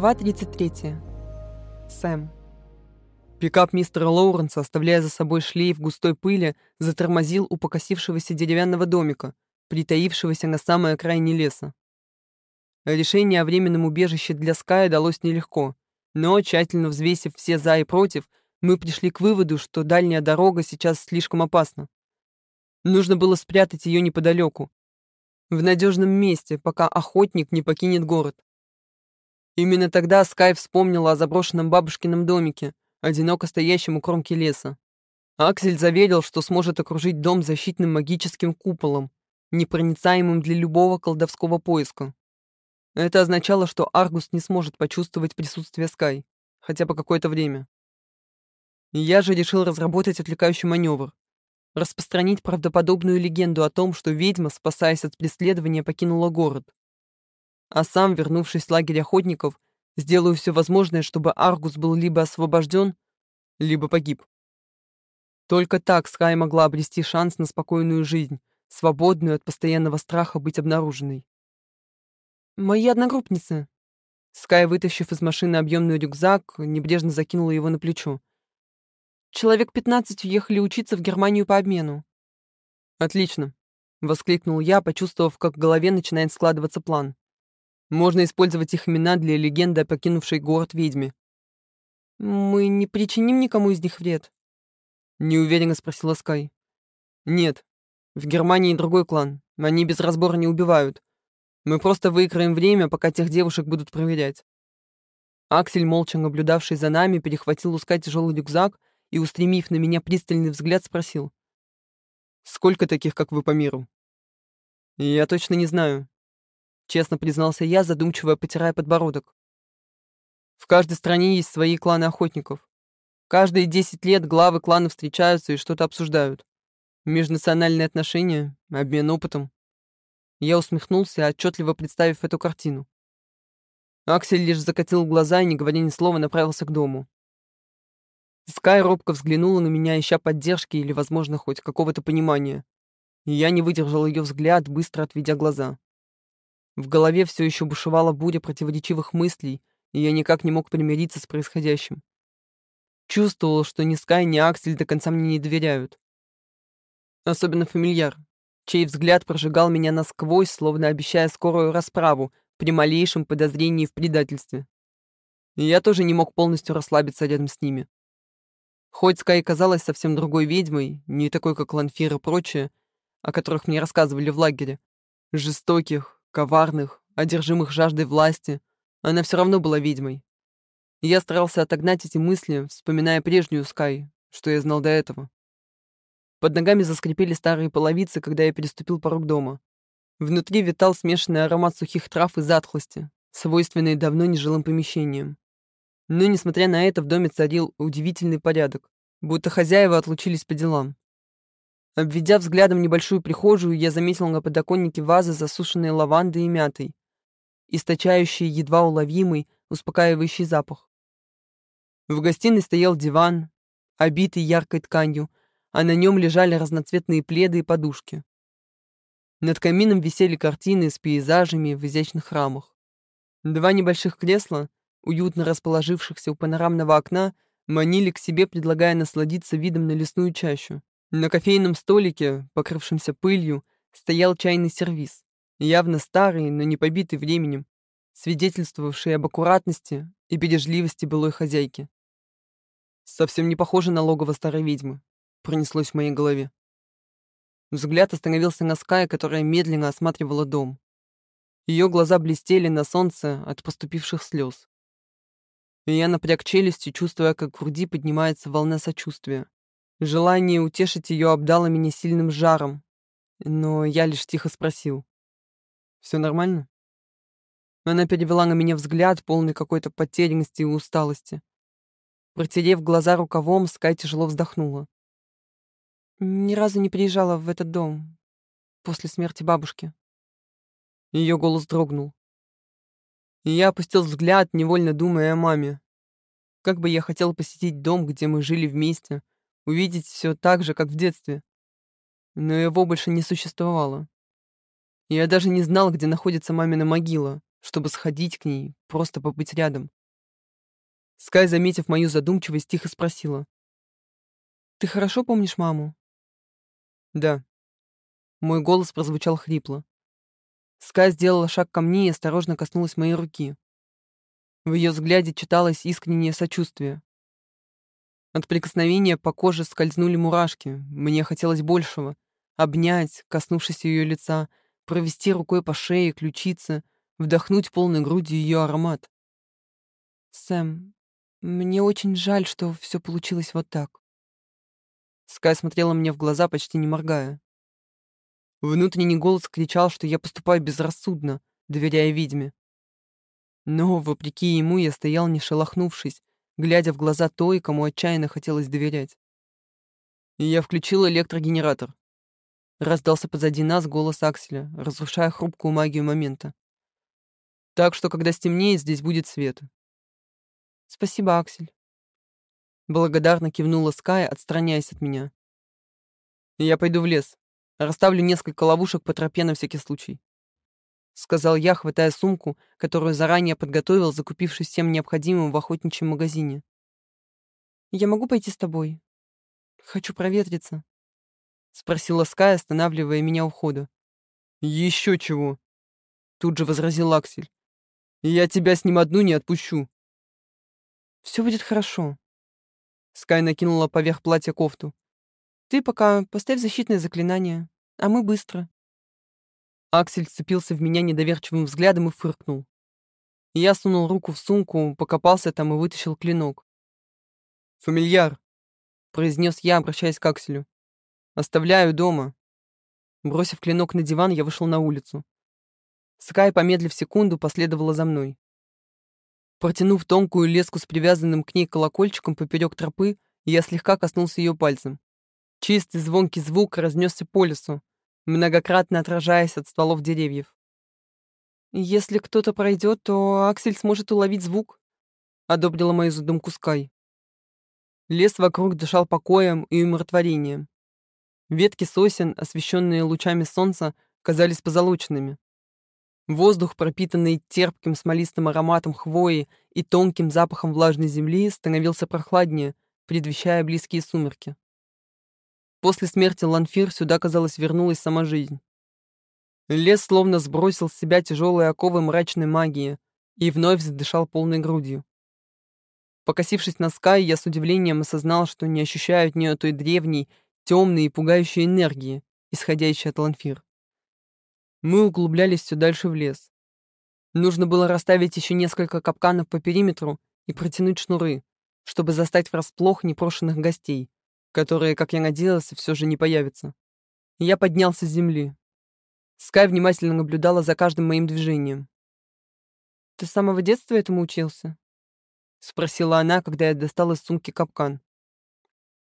Глава 33. Сэм. Пикап мистера Лоуренса, оставляя за собой шлейф густой пыли, затормозил у покосившегося деревянного домика, притаившегося на самой окраине леса. Решение о временном убежище для Ская далось нелегко, но, тщательно взвесив все «за» и «против», мы пришли к выводу, что дальняя дорога сейчас слишком опасна. Нужно было спрятать ее неподалеку, в надежном месте, пока охотник не покинет город. Именно тогда Скай вспомнила о заброшенном бабушкином домике, одиноко стоящем у кромки леса. Аксель заверил, что сможет окружить дом защитным магическим куполом, непроницаемым для любого колдовского поиска. Это означало, что Аргус не сможет почувствовать присутствие Скай, хотя бы какое-то время. Я же решил разработать отвлекающий маневр, распространить правдоподобную легенду о том, что ведьма, спасаясь от преследования, покинула город. А сам, вернувшись в лагерь охотников, сделаю все возможное, чтобы Аргус был либо освобожден, либо погиб. Только так Скай могла обрести шанс на спокойную жизнь, свободную от постоянного страха быть обнаруженной. «Мои одногруппницы!» Скай, вытащив из машины объемный рюкзак, небрежно закинула его на плечо. Человек пятнадцать уехали учиться в Германию по обмену. Отлично, воскликнул я, почувствовав, как в голове начинает складываться план. Можно использовать их имена для легенды о покинувшей город ведьме. Мы не причиним никому из них вред? Неуверенно спросила Скай. Нет. В Германии другой клан. Они без разбора не убивают. Мы просто выиграем время, пока тех девушек будут проверять. Аксель, молча наблюдавший за нами, перехватил у Скай тяжелый рюкзак и, устремив на меня пристальный взгляд, спросил. «Сколько таких, как вы, по миру?» «Я точно не знаю», — честно признался я, задумчиво потирая подбородок. «В каждой стране есть свои кланы охотников. Каждые десять лет главы кланов встречаются и что-то обсуждают. Межнациональные отношения, обмен опытом». Я усмехнулся, отчетливо представив эту картину. Аксель лишь закатил глаза и, не говоря ни слова, направился к дому. Скай робко взглянула на меня, ища поддержки или, возможно, хоть какого-то понимания. Я не выдержал ее взгляд, быстро отведя глаза. В голове все еще бушевала буря противоречивых мыслей, и я никак не мог примириться с происходящим. Чувствовал, что ни Скай, ни Аксель до конца мне не доверяют. Особенно фамильяр, чей взгляд прожигал меня насквозь, словно обещая скорую расправу при малейшем подозрении в предательстве. И я тоже не мог полностью расслабиться рядом с ними. Хоть Скай казалась совсем другой ведьмой, не такой, как Ланфир и прочее, о которых мне рассказывали в лагере, жестоких, коварных, одержимых жаждой власти, она все равно была ведьмой. Я старался отогнать эти мысли, вспоминая прежнюю Скай, что я знал до этого. Под ногами заскрипели старые половицы, когда я переступил порог дома. Внутри витал смешанный аромат сухих трав и затхлости, свойственный давно нежилым помещениям. Но, несмотря на это, в доме царил удивительный порядок, будто хозяева отлучились по делам. Обведя взглядом небольшую прихожую, я заметил на подоконнике вазы, засушенные лавандой и мятой, источающие едва уловимый, успокаивающий запах. В гостиной стоял диван, обитый яркой тканью, а на нем лежали разноцветные пледы и подушки. Над камином висели картины с пейзажами в изящных рамах. Два небольших кресла уютно расположившихся у панорамного окна, манили к себе, предлагая насладиться видом на лесную чащу. На кофейном столике, покрывшемся пылью, стоял чайный сервиз, явно старый, но не побитый временем, свидетельствовавший об аккуратности и бережливости былой хозяйки. Совсем не похоже на логово старой ведьмы, пронеслось в моей голове. Взгляд остановился на Скай, которая медленно осматривала дом. Ее глаза блестели на солнце от поступивших слез и я напряг челюсти, чувствуя, как в груди поднимается волна сочувствия. Желание утешить ее обдало меня сильным жаром, но я лишь тихо спросил. «Все нормально?» Она перевела на меня взгляд, полный какой-то потерянности и усталости. Протерев глаза рукавом, Скай тяжело вздохнула. «Ни разу не приезжала в этот дом после смерти бабушки». Ее голос дрогнул и я опустил взгляд, невольно думая о маме. Как бы я хотел посетить дом, где мы жили вместе, увидеть все так же, как в детстве. Но его больше не существовало. Я даже не знал, где находится мамина могила, чтобы сходить к ней, просто побыть рядом. Скай, заметив мою задумчивость, тихо спросила. «Ты хорошо помнишь маму?» «Да». Мой голос прозвучал хрипло. Скай сделала шаг ко мне и осторожно коснулась моей руки. В ее взгляде читалось искреннее сочувствие. От прикосновения по коже скользнули мурашки. Мне хотелось большего. Обнять, коснувшись ее лица, провести рукой по шее, ключице, вдохнуть полной грудью ее аромат. «Сэм, мне очень жаль, что все получилось вот так». Скай смотрела мне в глаза, почти не моргая. Внутренний голос кричал, что я поступаю безрассудно, доверяя ведьме. Но, вопреки ему, я стоял не шелохнувшись, глядя в глаза той, кому отчаянно хотелось доверять. И я включил электрогенератор. Раздался позади нас голос Акселя, разрушая хрупкую магию момента. Так что, когда стемнеет, здесь будет свет. Спасибо, Аксель. Благодарно кивнула Скай, отстраняясь от меня. Я пойду в лес. Расставлю несколько ловушек по тропе на всякий случай. — сказал я, хватая сумку, которую заранее подготовил, закупившись всем необходимым в охотничьем магазине. «Я могу пойти с тобой? Хочу проветриться», — спросила Скай, останавливая меня у входа. «Еще чего!» — тут же возразил Аксель. «Я тебя с ним одну не отпущу». «Все будет хорошо», — Скай накинула поверх платья кофту. «Ты пока поставь защитное заклинание, а мы быстро». Аксель вцепился в меня недоверчивым взглядом и фыркнул. Я сунул руку в сумку, покопался там и вытащил клинок. «Фамильяр», — произнес я, обращаясь к Акселю. «Оставляю дома». Бросив клинок на диван, я вышел на улицу. Скай, помедлив секунду, последовала за мной. Протянув тонкую леску с привязанным к ней колокольчиком поперек тропы, я слегка коснулся ее пальцем. Чистый звонкий звук разнесся по лесу, многократно отражаясь от стволов деревьев. «Если кто-то пройдет, то Аксель сможет уловить звук», — одобрила мою задумку Скай. Лес вокруг дышал покоем и умиротворением. Ветки сосен, освещенные лучами солнца, казались позолоченными. Воздух, пропитанный терпким смолистым ароматом хвои и тонким запахом влажной земли, становился прохладнее, предвещая близкие сумерки. После смерти Ланфир сюда, казалось, вернулась сама жизнь. Лес словно сбросил с себя тяжелые оковы мрачной магии и вновь задышал полной грудью. Покосившись на Скай, я с удивлением осознал, что не ощущаю от нее той древней, темной и пугающей энергии, исходящей от Ланфир. Мы углублялись все дальше в лес. Нужно было расставить еще несколько капканов по периметру и протянуть шнуры, чтобы застать врасплох непрошенных гостей, которые, как я надеялся, все же не появятся. Я поднялся с земли. Скай внимательно наблюдала за каждым моим движением. «Ты с самого детства этому учился?» — спросила она, когда я достал из сумки капкан.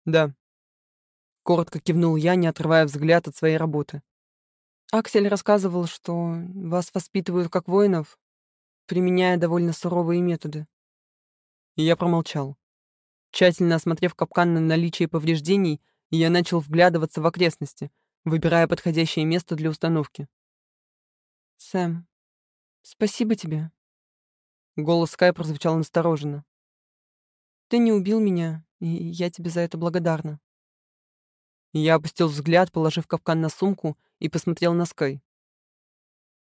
«Да». Коротко кивнул я, не отрывая взгляд от своей работы. Аксель рассказывал, что вас воспитывают как воинов, применяя довольно суровые методы. И я промолчал. Тщательно осмотрев капкан на наличие повреждений, я начал вглядываться в окрестности, выбирая подходящее место для установки. «Сэм, спасибо тебе». Голос Скай прозвучал настороженно. «Ты не убил меня, и я тебе за это благодарна». Я опустил взгляд, положив капкан на сумку, и посмотрел на Скай.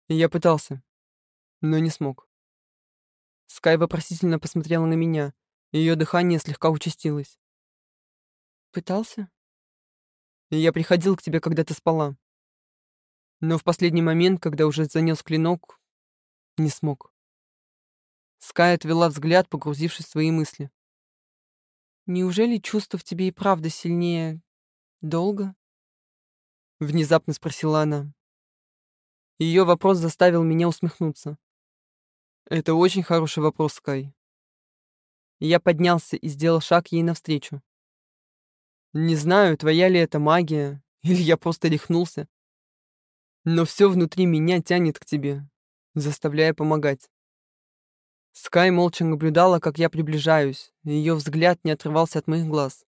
Я пытался, но не смог. Скай вопросительно посмотрела на меня, ее дыхание слегка участилось. «Пытался?» «Я приходил к тебе, когда ты спала. Но в последний момент, когда уже занес клинок, не смог». Скай отвела взгляд, погрузившись в свои мысли. «Неужели чувство в тебе и правда сильнее... долго?» Внезапно спросила она. Ее вопрос заставил меня усмехнуться. «Это очень хороший вопрос, Скай. Я поднялся и сделал шаг ей навстречу. Не знаю, твоя ли это магия, или я просто рехнулся. Но все внутри меня тянет к тебе, заставляя помогать. Скай молча наблюдала, как я приближаюсь, и ее взгляд не отрывался от моих глаз.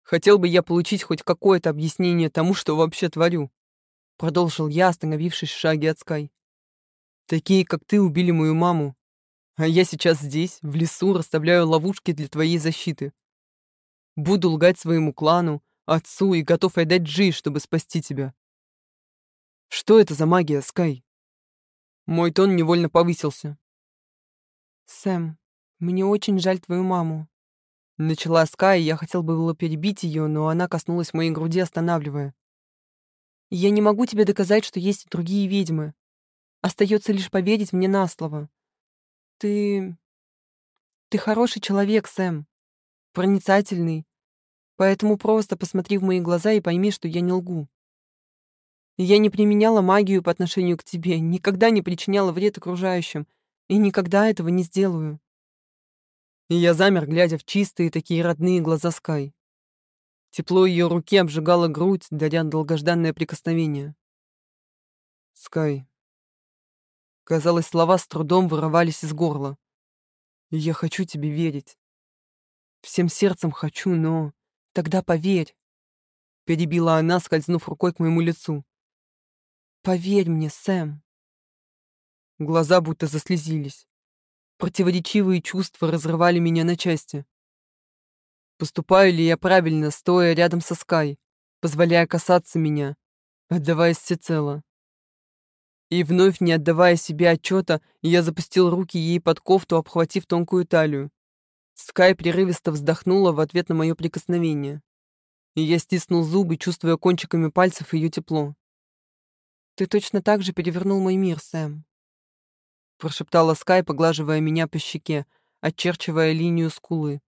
Хотел бы я получить хоть какое-то объяснение тому, что вообще творю. Продолжил я, остановившись в шаге от Скай. Такие, как ты, убили мою маму. А я сейчас здесь, в лесу, расставляю ловушки для твоей защиты. Буду лгать своему клану, отцу и готов отдать Джи, чтобы спасти тебя. Что это за магия, Скай? Мой тон невольно повысился. Сэм, мне очень жаль твою маму. Начала Скай, и я хотел бы было перебить ее, но она коснулась моей груди, останавливая. Я не могу тебе доказать, что есть другие ведьмы. Остается лишь поверить мне на слово. Ты... Ты хороший человек, Сэм. Проницательный. Поэтому просто посмотри в мои глаза и пойми, что я не лгу. Я не применяла магию по отношению к тебе, никогда не причиняла вред окружающим и никогда этого не сделаю. И я замер, глядя в чистые такие родные глаза Скай. Тепло ее руки обжигало грудь, даря долгожданное прикосновение. Скай. Казалось, слова с трудом вырывались из горла. Я хочу тебе верить. Всем сердцем хочу, но... Тогда поверь. Перебила она, скользнув рукой к моему лицу. Поверь мне, Сэм. Глаза будто заслезились. Противоречивые чувства разрывали меня на части. Поступаю ли я правильно, стоя рядом со Скай, позволяя касаться меня, отдаваясь всецело? И вновь, не отдавая себе отчета, я запустил руки ей под кофту, обхватив тонкую талию. Скай прерывисто вздохнула в ответ на мое прикосновение. И я стиснул зубы, чувствуя кончиками пальцев ее тепло. «Ты точно так же перевернул мой мир, Сэм», — прошептала Скай, поглаживая меня по щеке, очерчивая линию скулы.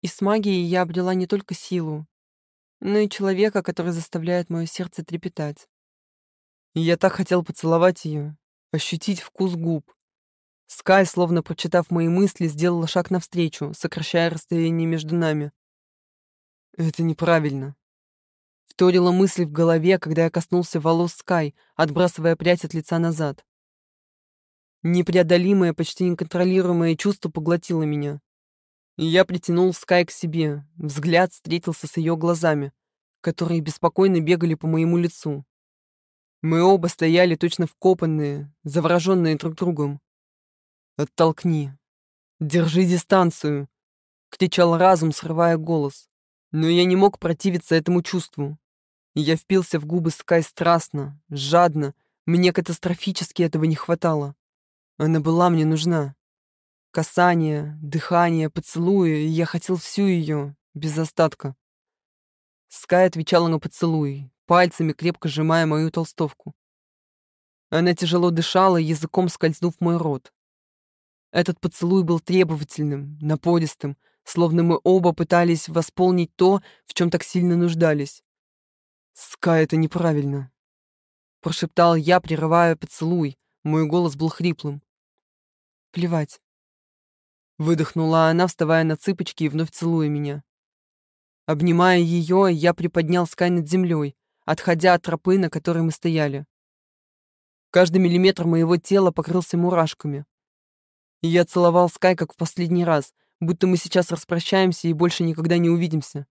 «И с магией я обрела не только силу, но и человека, который заставляет мое сердце трепетать». И я так хотел поцеловать ее, ощутить вкус губ. Скай, словно прочитав мои мысли, сделала шаг навстречу, сокращая расстояние между нами. Это неправильно. Вторила мысль в голове, когда я коснулся волос Скай, отбрасывая прядь от лица назад. Непреодолимое, почти неконтролируемое чувство поглотило меня. Я притянул Скай к себе, взгляд встретился с ее глазами, которые беспокойно бегали по моему лицу. Мы оба стояли точно вкопанные, завороженные друг другом. «Оттолкни! Держи дистанцию!» — кричал разум, срывая голос. Но я не мог противиться этому чувству. Я впился в губы Скай страстно, жадно. Мне катастрофически этого не хватало. Она была мне нужна. Касание, дыхание, поцелуи, я хотел всю ее, без остатка. Скай отвечала на поцелуй, пальцами крепко сжимая мою толстовку. Она тяжело дышала, языком скользнув мой рот. Этот поцелуй был требовательным, напористым, словно мы оба пытались восполнить то, в чем так сильно нуждались. «Ска, это неправильно», — прошептал я, прерывая поцелуй. Мой голос был хриплым. «Плевать». Выдохнула она, вставая на цыпочки и вновь целуя меня. Обнимая ее, я приподнял Скай над землей, отходя от тропы, на которой мы стояли. Каждый миллиметр моего тела покрылся мурашками. И я целовал Скай, как в последний раз, будто мы сейчас распрощаемся и больше никогда не увидимся.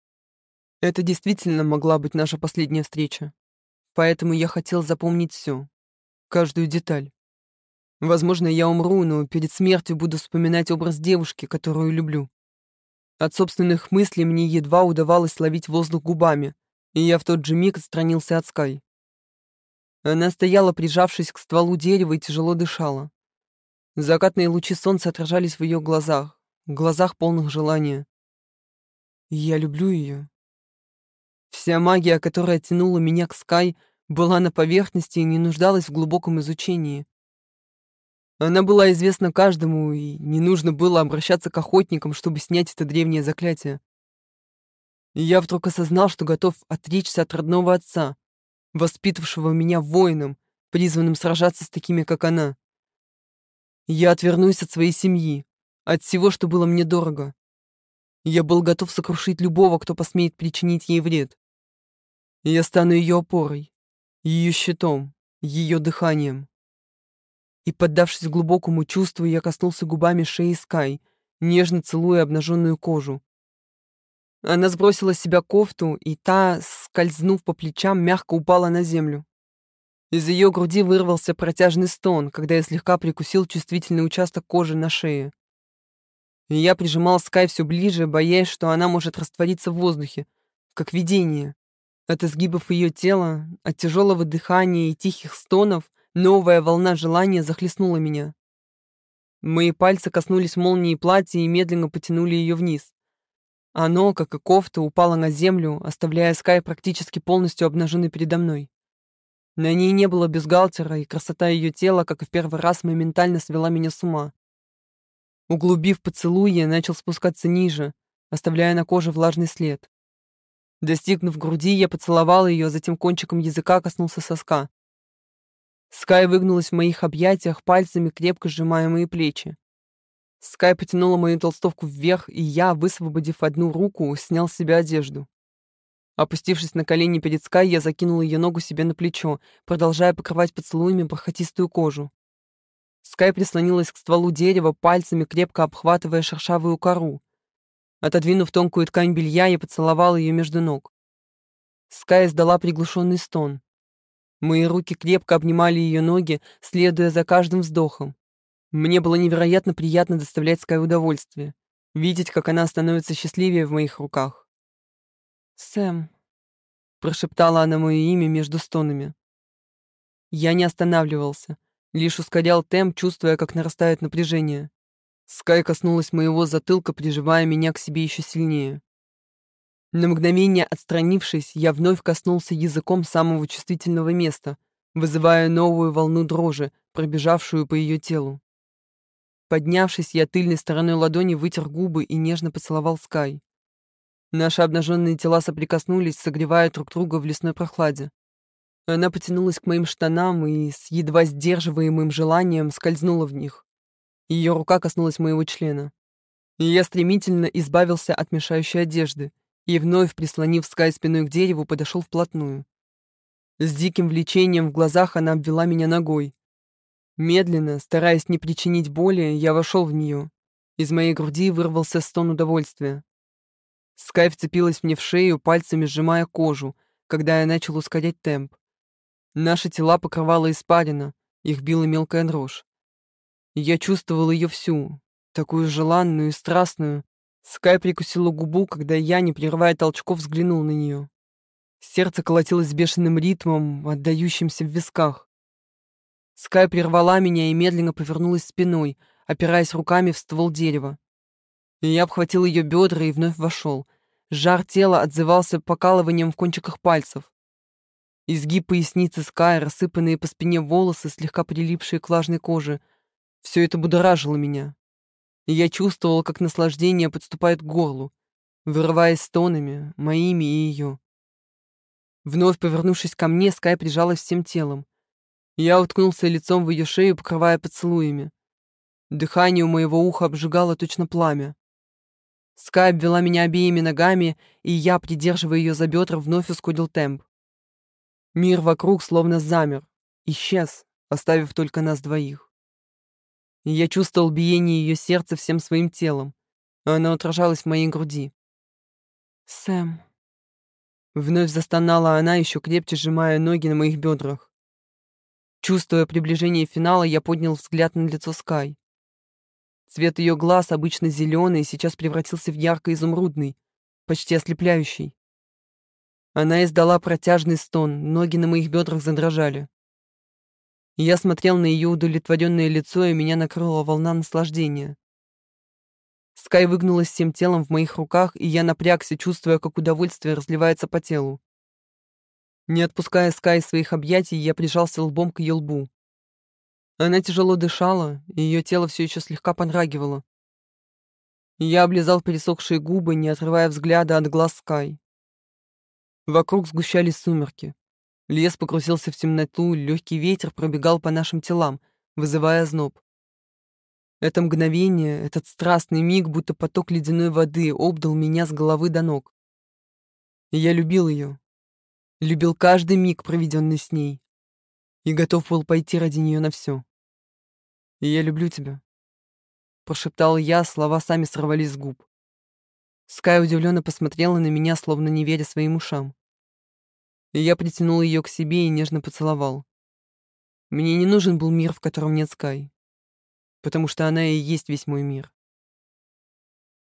Это действительно могла быть наша последняя встреча. Поэтому я хотел запомнить все, каждую деталь. Возможно, я умру, но перед смертью буду вспоминать образ девушки, которую люблю. От собственных мыслей мне едва удавалось ловить воздух губами, и я в тот же миг отстранился от Скай. Она стояла, прижавшись к стволу дерева, и тяжело дышала. Закатные лучи солнца отражались в ее глазах, глазах полных желания. Я люблю ее. Вся магия, которая тянула меня к Скай, была на поверхности и не нуждалась в глубоком изучении. Она была известна каждому, и не нужно было обращаться к охотникам, чтобы снять это древнее заклятие. Я вдруг осознал, что готов отречься от родного отца, воспитавшего меня воином, призванным сражаться с такими, как она. Я отвернусь от своей семьи, от всего, что было мне дорого. Я был готов сокрушить любого, кто посмеет причинить ей вред. Я стану ее опорой, ее щитом, ее дыханием. И, поддавшись глубокому чувству, я коснулся губами шеи Скай, нежно целуя обнаженную кожу. Она сбросила с себя кофту, и та, скользнув по плечам, мягко упала на землю. Из ее груди вырвался протяжный стон, когда я слегка прикусил чувствительный участок кожи на шее. И я прижимал Скай все ближе, боясь, что она может раствориться в воздухе, как видение. От изгибов ее тела, от тяжелого дыхания и тихих стонов новая волна желания захлестнула меня. Мои пальцы коснулись молнии платья и медленно потянули ее вниз. Оно, как и кофта, упало на землю, оставляя Скай практически полностью обнаженной передо мной. На ней не было бюстгальтера, и красота ее тела, как и в первый раз, моментально свела меня с ума. Углубив поцелуй, я начал спускаться ниже, оставляя на коже влажный след. Достигнув груди, я поцеловал ее, затем кончиком языка коснулся соска. Скай выгнулась в моих объятиях, пальцами крепко сжимая мои плечи. Скай потянула мою толстовку вверх, и я, высвободив одну руку, снял с себя одежду. Опустившись на колени перед Скай, я закинул ее ногу себе на плечо, продолжая покрывать поцелуями бархатистую кожу. Скай прислонилась к стволу дерева, пальцами крепко обхватывая шершавую кору. Отодвинув тонкую ткань белья, я поцеловал ее между ног. Скай издала приглушенный стон. Мои руки крепко обнимали ее ноги, следуя за каждым вздохом. Мне было невероятно приятно доставлять Скай удовольствие, видеть, как она становится счастливее в моих руках. «Сэм», — прошептала она мое имя между стонами. Я не останавливался, лишь ускорял темп, чувствуя, как нарастает напряжение. Скай коснулась моего затылка, прижимая меня к себе еще сильнее. На мгновение отстранившись, я вновь коснулся языком самого чувствительного места, вызывая новую волну дрожи, пробежавшую по ее телу. Поднявшись, я тыльной стороной ладони вытер губы и нежно поцеловал Скай. Наши обнаженные тела соприкоснулись, согревая друг друга в лесной прохладе. Она потянулась к моим штанам и с едва сдерживаемым желанием скользнула в них. Ее рука коснулась моего члена. И я стремительно избавился от мешающей одежды и, вновь прислонив Скай спиной к дереву, подошел вплотную. С диким влечением в глазах она обвела меня ногой. Медленно, стараясь не причинить боли, я вошел в нее. Из моей груди вырвался стон удовольствия. Скай вцепилась мне в шею, пальцами сжимая кожу, когда я начал ускорять темп. Наши тела покрывала испарина, их била мелкая дрожь. Я чувствовал ее всю, такую желанную и страстную. Скай прикусила губу, когда я, не прерывая толчков, взглянул на нее. Сердце колотилось бешеным ритмом, отдающимся в висках. Скай прервала меня и медленно повернулась спиной, опираясь руками в ствол дерева. Я обхватил ее бедра и вновь вошел. Жар тела отзывался покалыванием в кончиках пальцев. Изгиб поясницы Скай, рассыпанные по спине волосы, слегка прилипшие к влажной коже — все это будоражило меня. И я чувствовал, как наслаждение подступает к горлу, вырываясь стонами, моими и ее. Вновь повернувшись ко мне, Скай прижалась всем телом. Я уткнулся лицом в ее шею, покрывая поцелуями. Дыхание у моего уха обжигало точно пламя. Скай обвела меня обеими ногами, и я, придерживая ее за бедра, вновь ускорил темп. Мир вокруг словно замер, исчез, оставив только нас двоих я чувствовал биение ее сердца всем своим телом. Оно отражалось в моей груди. «Сэм...» Вновь застонала она, еще крепче сжимая ноги на моих бедрах. Чувствуя приближение финала, я поднял взгляд на лицо Скай. Цвет ее глаз, обычно зеленый, сейчас превратился в ярко-изумрудный, почти ослепляющий. Она издала протяжный стон, ноги на моих бедрах задрожали. Я смотрел на ее удовлетворенное лицо, и меня накрыла волна наслаждения. Скай выгнулась всем телом в моих руках, и я напрягся, чувствуя, как удовольствие разливается по телу. Не отпуская Скай из своих объятий, я прижался лбом к ее лбу. Она тяжело дышала, и ее тело все еще слегка подрагивало. Я облизал пересохшие губы, не отрывая взгляда от глаз Скай. Вокруг сгущались сумерки. Лес погрузился в темноту, легкий ветер пробегал по нашим телам, вызывая озноб. Это мгновение, этот страстный миг, будто поток ледяной воды, обдал меня с головы до ног. Я любил ее. Любил каждый миг, проведенный с ней. И готов был пойти ради нее на все. И я люблю тебя. Прошептал я, слова сами сорвались с губ. Скай удивленно посмотрела на меня, словно не веря своим ушам и я притянул ее к себе и нежно поцеловал. Мне не нужен был мир, в котором нет Скай. Потому что она и есть весь мой мир.